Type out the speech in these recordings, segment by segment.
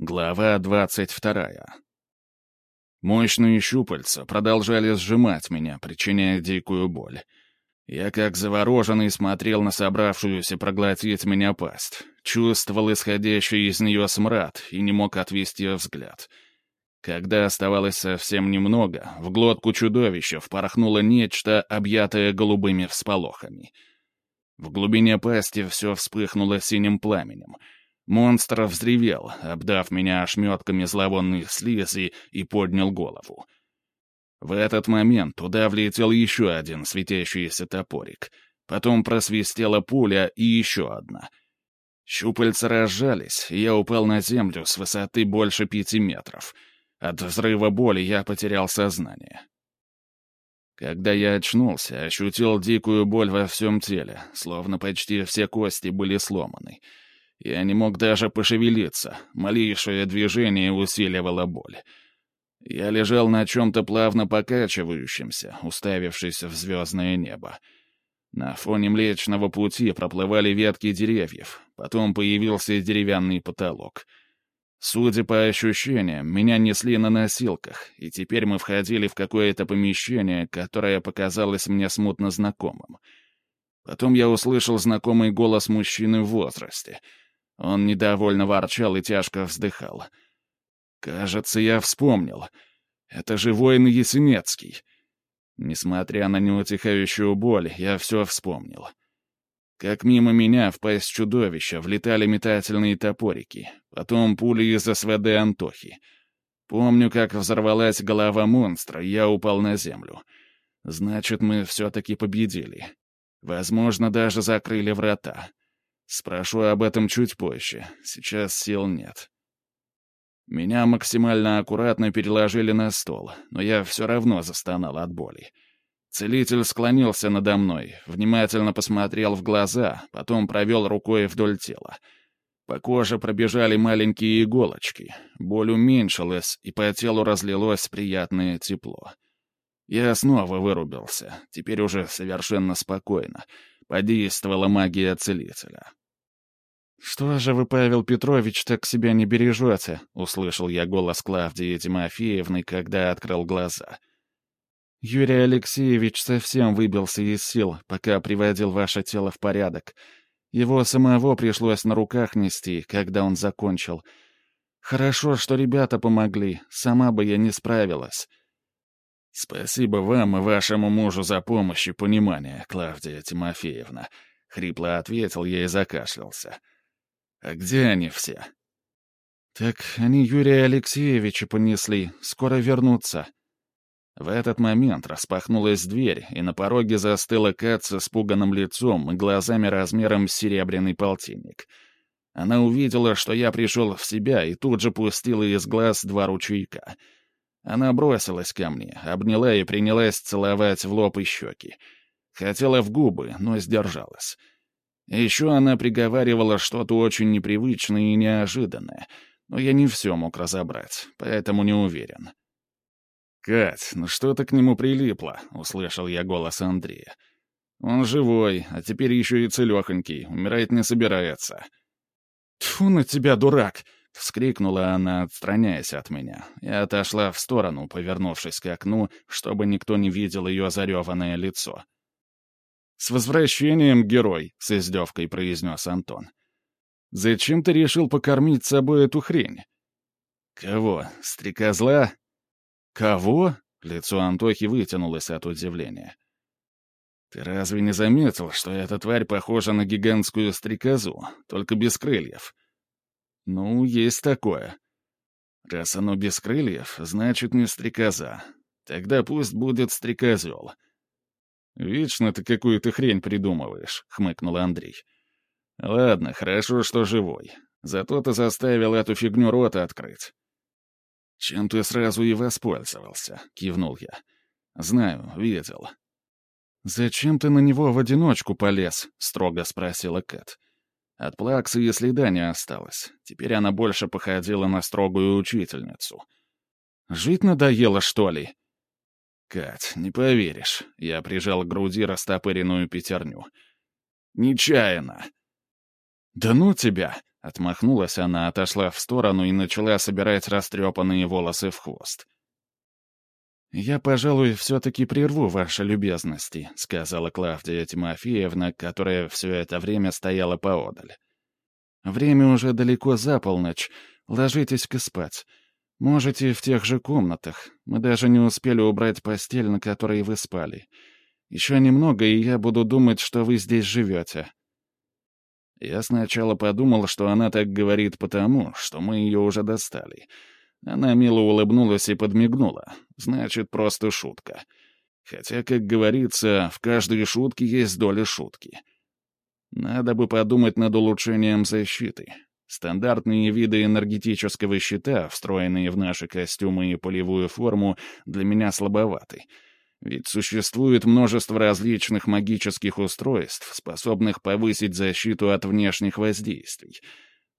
Глава двадцать вторая. Мощные щупальца продолжали сжимать меня, причиняя дикую боль. Я как завороженный смотрел на собравшуюся проглотить меня пасть, чувствовал исходящий из нее смрад и не мог отвести взгляд. Когда оставалось совсем немного, в глотку чудовища впорхнуло нечто, объятое голубыми всполохами. В глубине пасти все вспыхнуло синим пламенем — Монстр взревел, обдав меня ошметками зловонной слизи, и поднял голову. В этот момент туда влетел еще один светящийся топорик. Потом просвистела пуля и еще одна. Щупальца разжались, и я упал на землю с высоты больше пяти метров. От взрыва боли я потерял сознание. Когда я очнулся, ощутил дикую боль во всем теле, словно почти все кости были сломаны — я не мог даже пошевелиться. Малейшее движение усиливало боль. Я лежал на чем-то плавно покачивающемся, уставившись в звездное небо. На фоне Млечного Пути проплывали ветки деревьев, потом появился деревянный потолок. Судя по ощущениям, меня несли на носилках, и теперь мы входили в какое-то помещение, которое показалось мне смутно знакомым. Потом я услышал знакомый голос мужчины в возрасте — он недовольно ворчал и тяжко вздыхал. «Кажется, я вспомнил. Это же воин Ясенецкий». Несмотря на неутихающую боль, я все вспомнил. Как мимо меня в пасть чудовища влетали метательные топорики, потом пули из СВД Антохи. Помню, как взорвалась голова монстра, и я упал на землю. Значит, мы все-таки победили. Возможно, даже закрыли врата. Спрошу об этом чуть позже. Сейчас сил нет. Меня максимально аккуратно переложили на стол, но я все равно застонал от боли. Целитель склонился надо мной, внимательно посмотрел в глаза, потом провел рукой вдоль тела. По коже пробежали маленькие иголочки, боль уменьшилась, и по телу разлилось приятное тепло. Я снова вырубился, теперь уже совершенно спокойно — Подействовала магия целителя. «Что же вы, Павел Петрович, так себя не бережете?» — услышал я голос Клавдии Тимофеевны, когда открыл глаза. «Юрий Алексеевич совсем выбился из сил, пока приводил ваше тело в порядок. Его самого пришлось на руках нести, когда он закончил. Хорошо, что ребята помогли, сама бы я не справилась». «Спасибо вам и вашему мужу за помощь и понимание, Клавдия Тимофеевна», — хрипло ответил я и закашлялся. «А где они все?» «Так они Юрия Алексеевича понесли, скоро вернутся». В этот момент распахнулась дверь, и на пороге застыла Кат с испуганным лицом и глазами размером с серебряный полтинник. Она увидела, что я пришел в себя, и тут же пустила из глаз два ручейка — она бросилась ко мне, обняла и принялась целовать в лоб и щеки. Хотела в губы, но сдержалась. Еще она приговаривала что-то очень непривычное и неожиданное, но я не все мог разобрать, поэтому не уверен. «Кать, ну что ты к нему прилипла?» — услышал я голос Андрея. «Он живой, а теперь еще и целехонький, умирать не собирается». «Тьфу на тебя, дурак!» — вскрикнула она, отстраняясь от меня, и отошла в сторону, повернувшись к окну, чтобы никто не видел ее зареванное лицо. «С возвращением, герой!» — с издевкой произнес Антон. «Зачем ты решил покормить собой эту хрень?» «Кого? Стрекозла?» «Кого?» — лицо Антохи вытянулось от удивления. «Ты разве не заметил, что эта тварь похожа на гигантскую стрекозу, только без крыльев?» Ну, есть такое. Раз оно без крыльев, значит не стрекоза. Тогда пусть будет стрекозел. «Вечно ты какую-то хрень придумываешь», — хмыкнул Андрей. «Ладно, хорошо, что живой. Зато ты заставил эту фигню рота открыть». «Чем ты сразу и воспользовался», — кивнул я. «Знаю, видел». «Зачем ты на него в одиночку полез?» — строго спросила Кэт. От плаксы и следа не осталось. Теперь она больше походила на строгую учительницу. «Жить надоело, что ли?» «Кать, не поверишь». Я прижал к груди растопыренную пятерню. «Нечаянно». «Да ну тебя!» — Отмахнулась она, отошла в сторону и начала собирать растрепанные волосы в хвост. «Я, пожалуй, все-таки прерву ваши любезности», — сказала Клавдия Тимофеевна, которая все это время стояла поодаль. «Время уже далеко за полночь. Ложитесь-ка спать. Можете в тех же комнатах. Мы даже не успели убрать постель, на которой вы спали. Еще немного, и я буду думать, что вы здесь живете». Я сначала подумал, что она так говорит потому, что мы ее уже достали — она мило улыбнулась и подмигнула. Значит, просто шутка. Хотя, как говорится, в каждой шутке есть доля шутки. Надо бы подумать над улучшением защиты. Стандартные виды энергетического щита, встроенные в наши костюмы и полевую форму, для меня слабоваты. Ведь существует множество различных магических устройств, способных повысить защиту от внешних воздействий —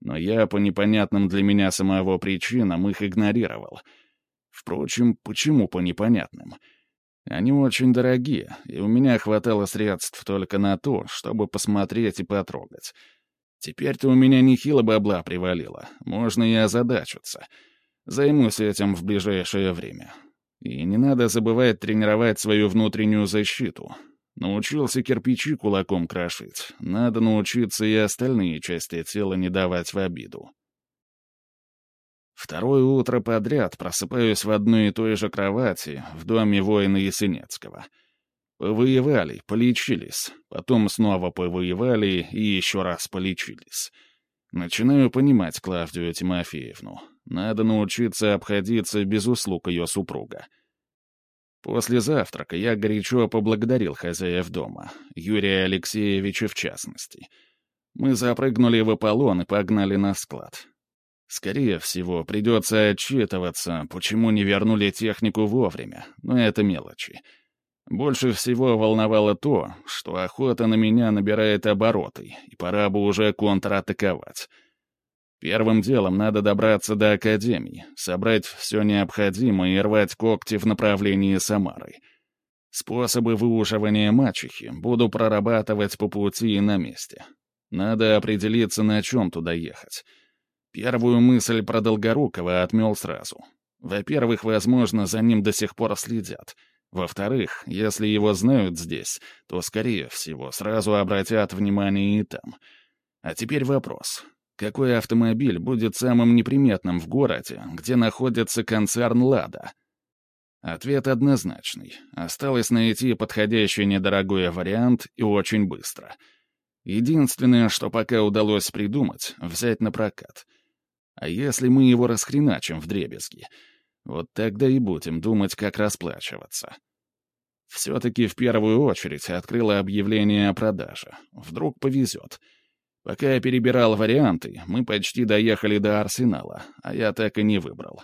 но я по непонятным для меня самого причинам их игнорировал. Впрочем, почему по непонятным? Они очень дорогие, и у меня хватало средств только на то, чтобы посмотреть и потрогать. Теперь-то у меня нехило бабла привалило, можно и озадачиться. Займусь этим в ближайшее время. И не надо забывать тренировать свою внутреннюю защиту. Научился кирпичи кулаком крошить. Надо научиться и остальные части тела не давать в обиду. Второе утро подряд просыпаюсь в одной и той же кровати в доме воина Ясенецкого. Повоевали, полечились, потом снова повоевали и еще раз полечились. Начинаю понимать Клавдию Тимофеевну. Надо научиться обходиться без услуг ее супруга. После завтрака я горячо поблагодарил хозяев дома, Юрия Алексеевича в частности. Мы запрыгнули в Аполлон и погнали на склад. Скорее всего, придется отчитываться, почему не вернули технику вовремя, но это мелочи. Больше всего волновало то, что охота на меня набирает обороты, и пора бы уже контратаковать. Первым делом надо добраться до Академии, собрать все необходимое и рвать когти в направлении Самары. Способы выуживания мачехи буду прорабатывать по пути и на месте. Надо определиться, на чем туда ехать. Первую мысль про Долгорукова отмел сразу. Во-первых, возможно, за ним до сих пор следят. Во-вторых, если его знают здесь, то, скорее всего, сразу обратят внимание и там. А теперь вопрос. Какой автомобиль будет самым неприметным в городе, где находится концерн «Лада»? Ответ однозначный. Осталось найти подходящий недорогой вариант и очень быстро. Единственное, что пока удалось придумать — взять на прокат. А если мы его расхреначим в дребезги? Вот тогда и будем думать, как расплачиваться. Все-таки в первую очередь открыла объявление о продаже. Вдруг повезет — Пока я перебирал варианты, мы почти доехали до Арсенала, а я так и не выбрал.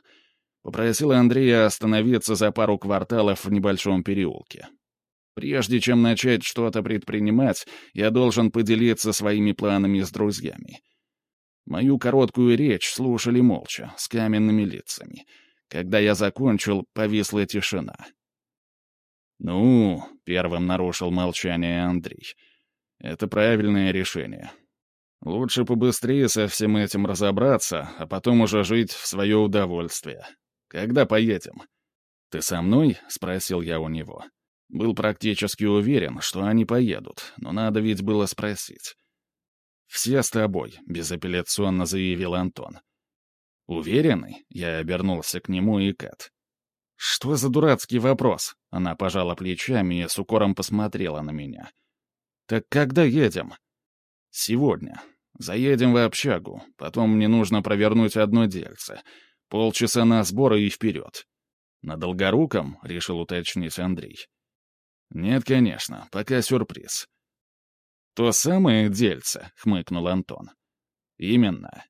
Попросил Андрея остановиться за пару кварталов в небольшом переулке. Прежде чем начать что-то предпринимать, я должен поделиться своими планами с друзьями. Мою короткую речь слушали молча, с каменными лицами. Когда я закончил, повисла тишина. «Ну», — первым нарушил молчание Андрей, — «это правильное решение. Лучше побыстрее со всем этим разобраться, а потом уже жить в свое удовольствие. Когда поедем?» «Ты со мной?» — спросил я у него. Был практически уверен, что они поедут, но надо ведь было спросить. «Все с тобой», — безапелляционно заявил Антон. «Уверенный?» — я обернулся к нему и Кат. «Что за дурацкий вопрос?» — она пожала плечами и с укором посмотрела на меня. «Так когда едем?» «Сегодня. Заедем в общагу. Потом мне нужно провернуть одно дельце. Полчаса на сборы и вперед». «На Долгоруком?» — решил уточнить Андрей. «Нет, конечно. Пока сюрприз». «То самое дельце», — хмыкнул Антон. «Именно».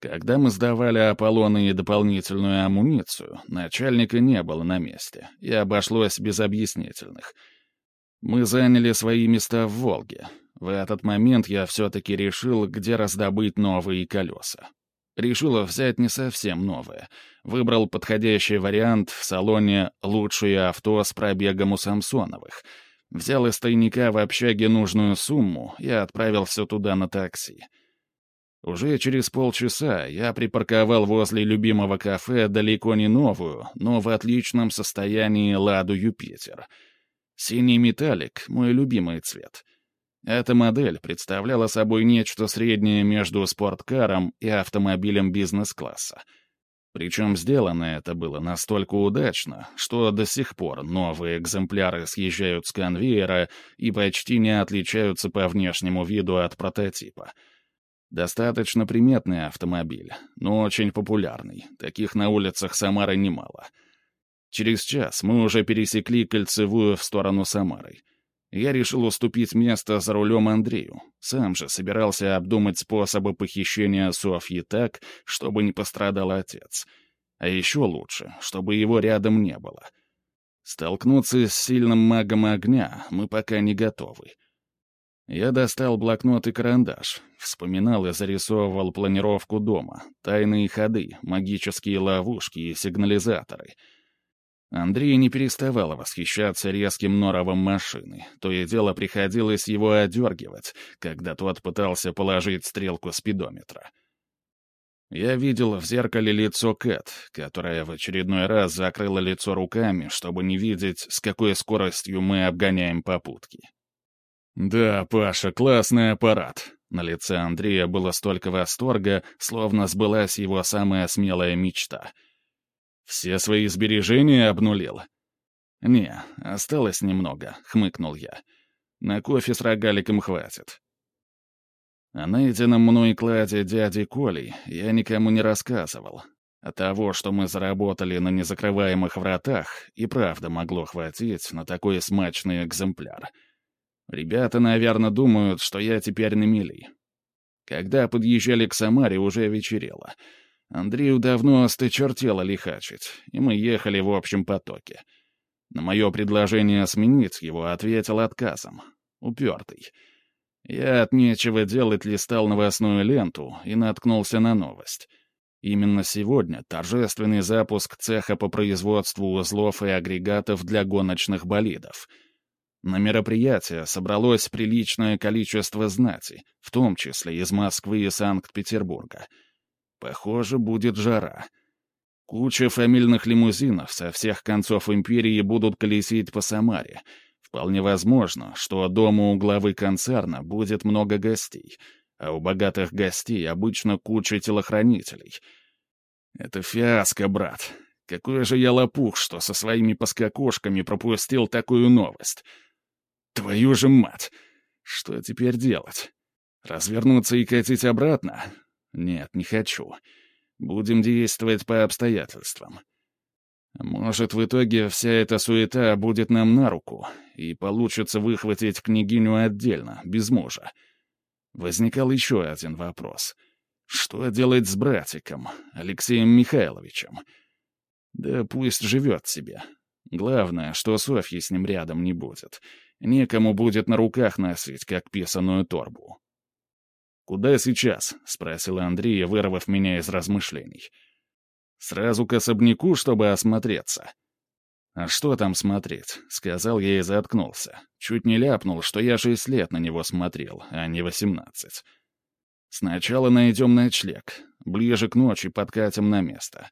Когда мы сдавали Аполлоны и дополнительную амуницию, начальника не было на месте, и обошлось без объяснительных. Мы заняли свои места в «Волге», в этот момент я все-таки решил, где раздобыть новые колеса. Решила взять не совсем новое. Выбрал подходящий вариант в салоне «Лучшее авто с пробегом у Самсоновых». Взял из тайника в общаге нужную сумму и отправился туда на такси. Уже через полчаса я припарковал возле любимого кафе далеко не новую, но в отличном состоянии «Ладу Юпитер». Синий металлик — мой любимый цвет. Эта модель представляла собой нечто среднее между спорткаром и автомобилем бизнес-класса. Причем сделано это было настолько удачно, что до сих пор новые экземпляры съезжают с конвейера и почти не отличаются по внешнему виду от прототипа. Достаточно приметный автомобиль, но очень популярный. Таких на улицах Самары немало. Через час мы уже пересекли кольцевую в сторону Самары. Я решил уступить место за рулем Андрею. Сам же собирался обдумать способы похищения Софьи так, чтобы не пострадал отец. А еще лучше, чтобы его рядом не было. Столкнуться с сильным магом огня мы пока не готовы. Я достал блокнот и карандаш, вспоминал и зарисовывал планировку дома, тайные ходы, магические ловушки и сигнализаторы — Андрей не переставал восхищаться резким норовом машины. То и дело приходилось его одергивать, когда тот пытался положить стрелку спидометра. Я видел в зеркале лицо Кэт, которая в очередной раз закрыла лицо руками, чтобы не видеть, с какой скоростью мы обгоняем попутки. «Да, Паша, классный аппарат». На лице Андрея было столько восторга, словно сбылась его самая смелая мечта — все свои сбережения обнулил? Не, осталось немного, хмыкнул я. На кофе с рогаликом хватит. О найденном мной кладе дяди Коли я никому не рассказывал. А того, что мы заработали на незакрываемых вратах, и правда могло хватить на такой смачный экземпляр. Ребята, наверное, думают, что я теперь на мели. Когда подъезжали к Самаре, уже вечерело — Андрею давно осточертело лихачить, и мы ехали в общем потоке. На мое предложение сменить его ответил отказом. Упертый. Я от нечего делать листал новостную ленту и наткнулся на новость. Именно сегодня торжественный запуск цеха по производству узлов и агрегатов для гоночных болидов. На мероприятие собралось приличное количество знати, в том числе из Москвы и Санкт-Петербурга — Похоже, будет жара. Куча фамильных лимузинов со всех концов империи будут колесить по Самаре. Вполне возможно, что дома у главы концерна будет много гостей, а у богатых гостей обычно куча телохранителей. Это фиаско, брат. Какой же я лопух, что со своими поскакушками пропустил такую новость. Твою же мать! Что теперь делать? Развернуться и катить обратно? Нет, не хочу. Будем действовать по обстоятельствам. Может, в итоге вся эта суета будет нам на руку, и получится выхватить княгиню отдельно, без мужа. Возникал еще один вопрос. Что делать с братиком, Алексеем Михайловичем? Да пусть живет себе. Главное, что Софьи с ним рядом не будет. Некому будет на руках носить, как писаную торбу. «Куда сейчас?» — спросил Андрей, вырвав меня из размышлений. «Сразу к особняку, чтобы осмотреться». «А что там смотреть?» — сказал я и заткнулся. Чуть не ляпнул, что я шесть лет на него смотрел, а не восемнадцать. «Сначала найдем ночлег. Ближе к ночи подкатим на место.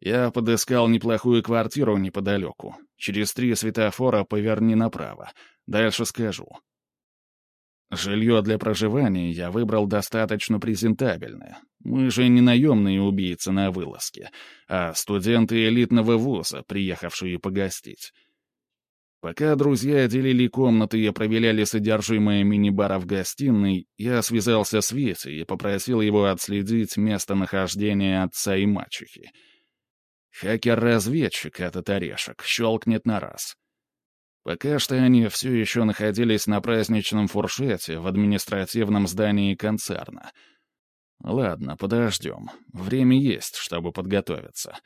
Я подыскал неплохую квартиру неподалеку. Через три светофора поверни направо. Дальше скажу. Жилье для проживания я выбрал достаточно презентабельное. Мы же не наемные убийцы на вылазке, а студенты элитного вуза, приехавшие погостить. Пока друзья делили комнаты и проверяли содержимое мини-бара в гостиной, я связался с Витей и попросил его отследить местонахождение отца и мачехи. Хакер-разведчик этот орешек щелкнет на раз. Пока что они все еще находились на праздничном фуршете в административном здании концерна. Ладно, подождем. Время есть, чтобы подготовиться.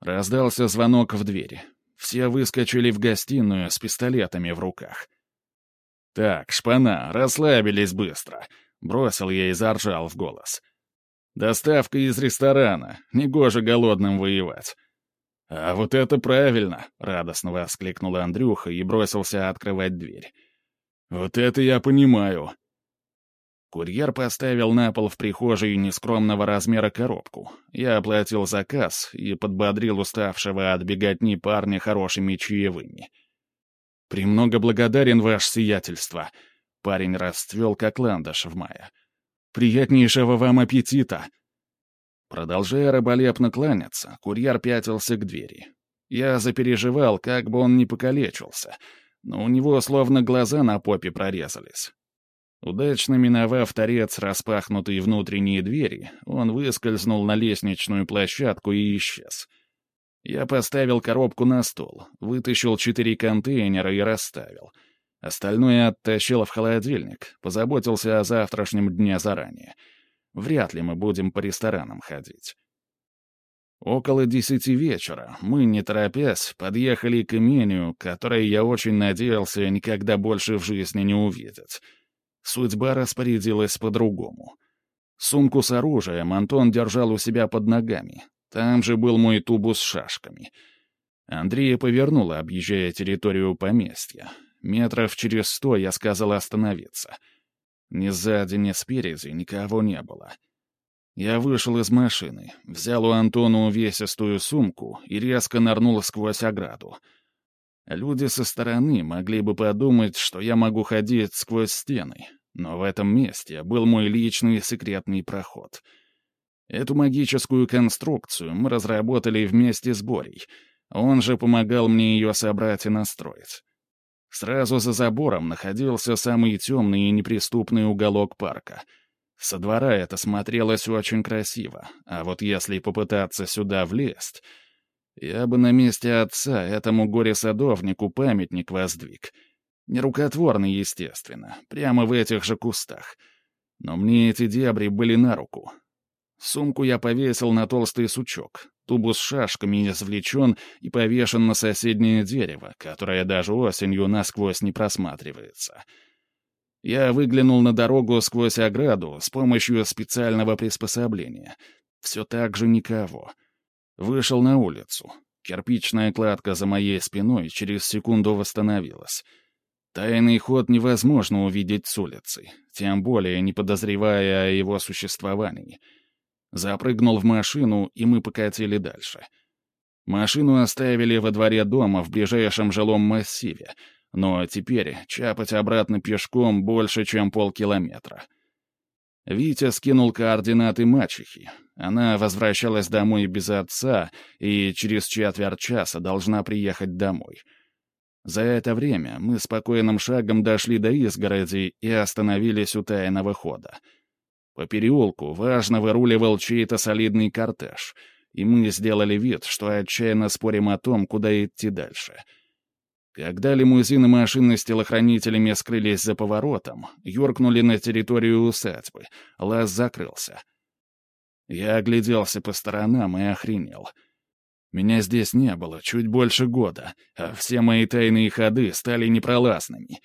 Раздался звонок в двери. Все выскочили в гостиную с пистолетами в руках. «Так, шпана, расслабились быстро», — бросил я и заржал в голос. «Доставка из ресторана. Негоже голодным воевать. «А вот это правильно!» — радостно воскликнул Андрюха и бросился открывать дверь. «Вот это я понимаю!» Курьер поставил на пол в прихожей нескромного размера коробку. Я оплатил заказ и подбодрил уставшего от беготни парня хорошими чаевыми. «Премного благодарен, ваше сиятельство!» Парень расцвел, как ландыш в мае. «Приятнейшего вам аппетита!» Продолжая раболепно кланяться, курьер пятился к двери. Я запереживал, как бы он не покалечился, но у него словно глаза на попе прорезались. Удачно миновав торец распахнутые внутренние двери, он выскользнул на лестничную площадку и исчез. Я поставил коробку на стол, вытащил четыре контейнера и расставил. Остальное оттащил в холодильник, позаботился о завтрашнем дне заранее. Вряд ли мы будем по ресторанам ходить. Около десяти вечера мы, не торопясь, подъехали к имению, которое я очень надеялся никогда больше в жизни не увидеть — Судьба распорядилась по-другому. Сумку с оружием Антон держал у себя под ногами. Там же был мой тубус с шашками. Андрея повернула, объезжая территорию поместья. Метров через сто я сказал остановиться. Ни сзади, ни спереди никого не было. Я вышел из машины, взял у Антона увесистую сумку и резко нырнул сквозь ограду — Люди со стороны могли бы подумать, что я могу ходить сквозь стены, но в этом месте был мой личный секретный проход. Эту магическую конструкцию мы разработали вместе с Борей. Он же помогал мне ее собрать и настроить. Сразу за забором находился самый темный и неприступный уголок парка. Со двора это смотрелось очень красиво, а вот если попытаться сюда влезть, я бы на месте отца этому горе-садовнику памятник воздвиг. Нерукотворный, естественно, прямо в этих же кустах. Но мне эти дебри были на руку. Сумку я повесил на толстый сучок, тубус шашками извлечен и повешен на соседнее дерево, которое даже осенью насквозь не просматривается. Я выглянул на дорогу сквозь ограду с помощью специального приспособления. Все так же никого — Вышел на улицу. Кирпичная кладка за моей спиной через секунду восстановилась. Тайный ход невозможно увидеть с улицы, тем более не подозревая о его существовании. Запрыгнул в машину, и мы покатили дальше. Машину оставили во дворе дома в ближайшем жилом массиве, но теперь чапать обратно пешком больше, чем полкилометра. Витя скинул координаты мачехи. Она возвращалась домой без отца и через четверть часа должна приехать домой. За это время мы спокойным шагом дошли до изгороди и остановились у тайного хода. По переулку важно выруливал чей-то солидный кортеж, и мы сделали вид, что отчаянно спорим о том, куда идти дальше — когда лимузины машины с телохранителями скрылись за поворотом, юркнули на территорию усадьбы, лаз закрылся. Я огляделся по сторонам и охренел. Меня здесь не было чуть больше года, а все мои тайные ходы стали непролазными.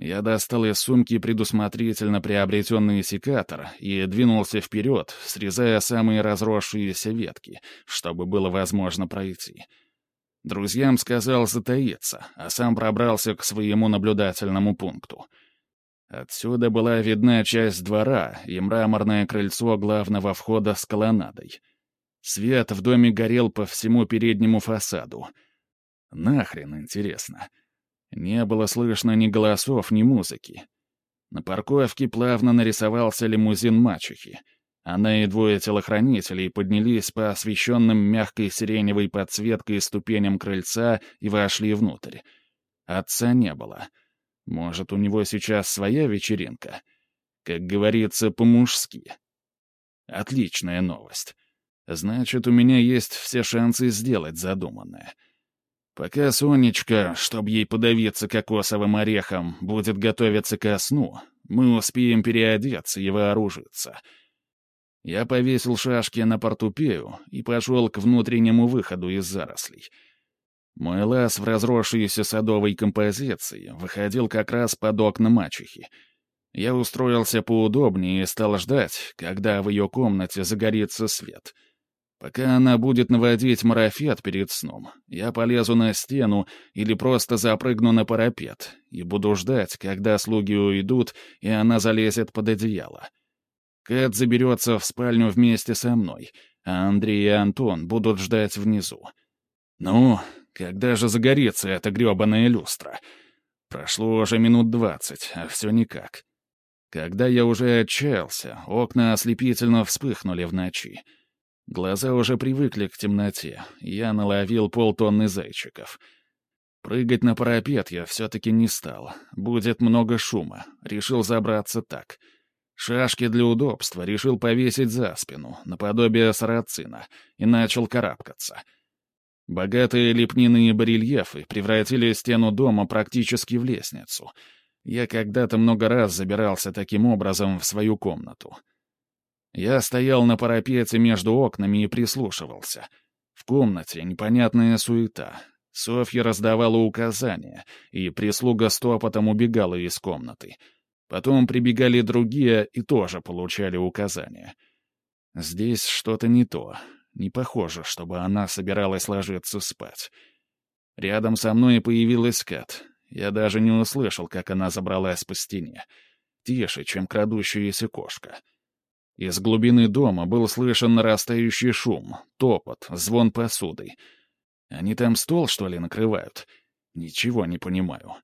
Я достал из сумки предусмотрительно приобретенный секатор и двинулся вперед, срезая самые разросшиеся ветки, чтобы было возможно пройти. — Друзьям сказал затаиться, а сам пробрался к своему наблюдательному пункту. Отсюда была видна часть двора и мраморное крыльцо главного входа с колоннадой. Свет в доме горел по всему переднему фасаду. Нахрен, интересно. Не было слышно ни голосов, ни музыки. На парковке плавно нарисовался лимузин мачехи — она и двое телохранителей поднялись по освещенным мягкой сиреневой подсветкой ступеням крыльца и вошли внутрь. Отца не было. Может, у него сейчас своя вечеринка? Как говорится, по-мужски. Отличная новость. Значит, у меня есть все шансы сделать задуманное. Пока Сонечка, чтобы ей подавиться кокосовым орехом, будет готовиться ко сну, мы успеем переодеться и вооружиться — я повесил шашки на портупею и пошел к внутреннему выходу из зарослей. Мой лаз в разросшейся садовой композиции выходил как раз под окна мачехи. Я устроился поудобнее и стал ждать, когда в ее комнате загорится свет. Пока она будет наводить марафет перед сном, я полезу на стену или просто запрыгну на парапет и буду ждать, когда слуги уйдут, и она залезет под одеяло. Кэт заберется в спальню вместе со мной, а Андрей и Антон будут ждать внизу. Ну, когда же загорится эта гребаная люстра? Прошло уже минут двадцать, а все никак. Когда я уже отчаялся, окна ослепительно вспыхнули в ночи. Глаза уже привыкли к темноте, я наловил полтонны зайчиков. Прыгать на парапет я все-таки не стал. Будет много шума. Решил забраться так. Шашки для удобства решил повесить за спину, наподобие сарацина, и начал карабкаться. Богатые лепнины и барельефы превратили стену дома практически в лестницу. Я когда-то много раз забирался таким образом в свою комнату. Я стоял на парапете между окнами и прислушивался. В комнате непонятная суета. Софья раздавала указания, и прислуга стопотом убегала из комнаты. Потом прибегали другие и тоже получали указания. Здесь что-то не то. Не похоже, чтобы она собиралась ложиться спать. Рядом со мной появилась Кат. Я даже не услышал, как она забралась по стене. Тише, чем крадущаяся кошка. Из глубины дома был слышен нарастающий шум, топот, звон посуды. Они там стол, что ли, накрывают? Ничего не понимаю.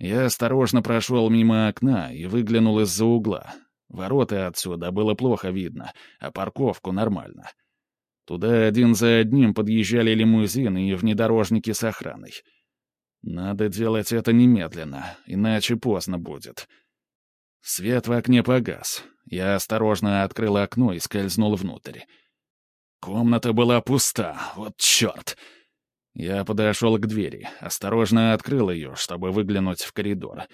Я осторожно прошел мимо окна и выглянул из-за угла. Ворота отсюда было плохо видно, а парковку нормально. Туда один за одним подъезжали лимузины и внедорожники с охраной. Надо делать это немедленно, иначе поздно будет. Свет в окне погас. Я осторожно открыл окно и скользнул внутрь. Комната была пуста, вот черт! Я подошел к двери, осторожно открыл ее, чтобы выглянуть в коридор.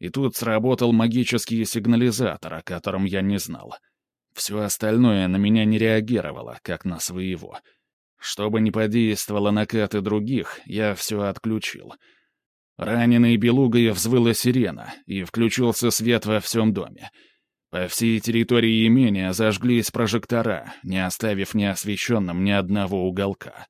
И тут сработал магический сигнализатор, о котором я не знал. Все остальное на меня не реагировало, как на своего. Чтобы не подействовало на каты других, я все отключил — Раненый белугой взвыла сирена, и включился свет во всем доме. По всей территории имения зажглись прожектора, не оставив неосвещенным ни одного уголка.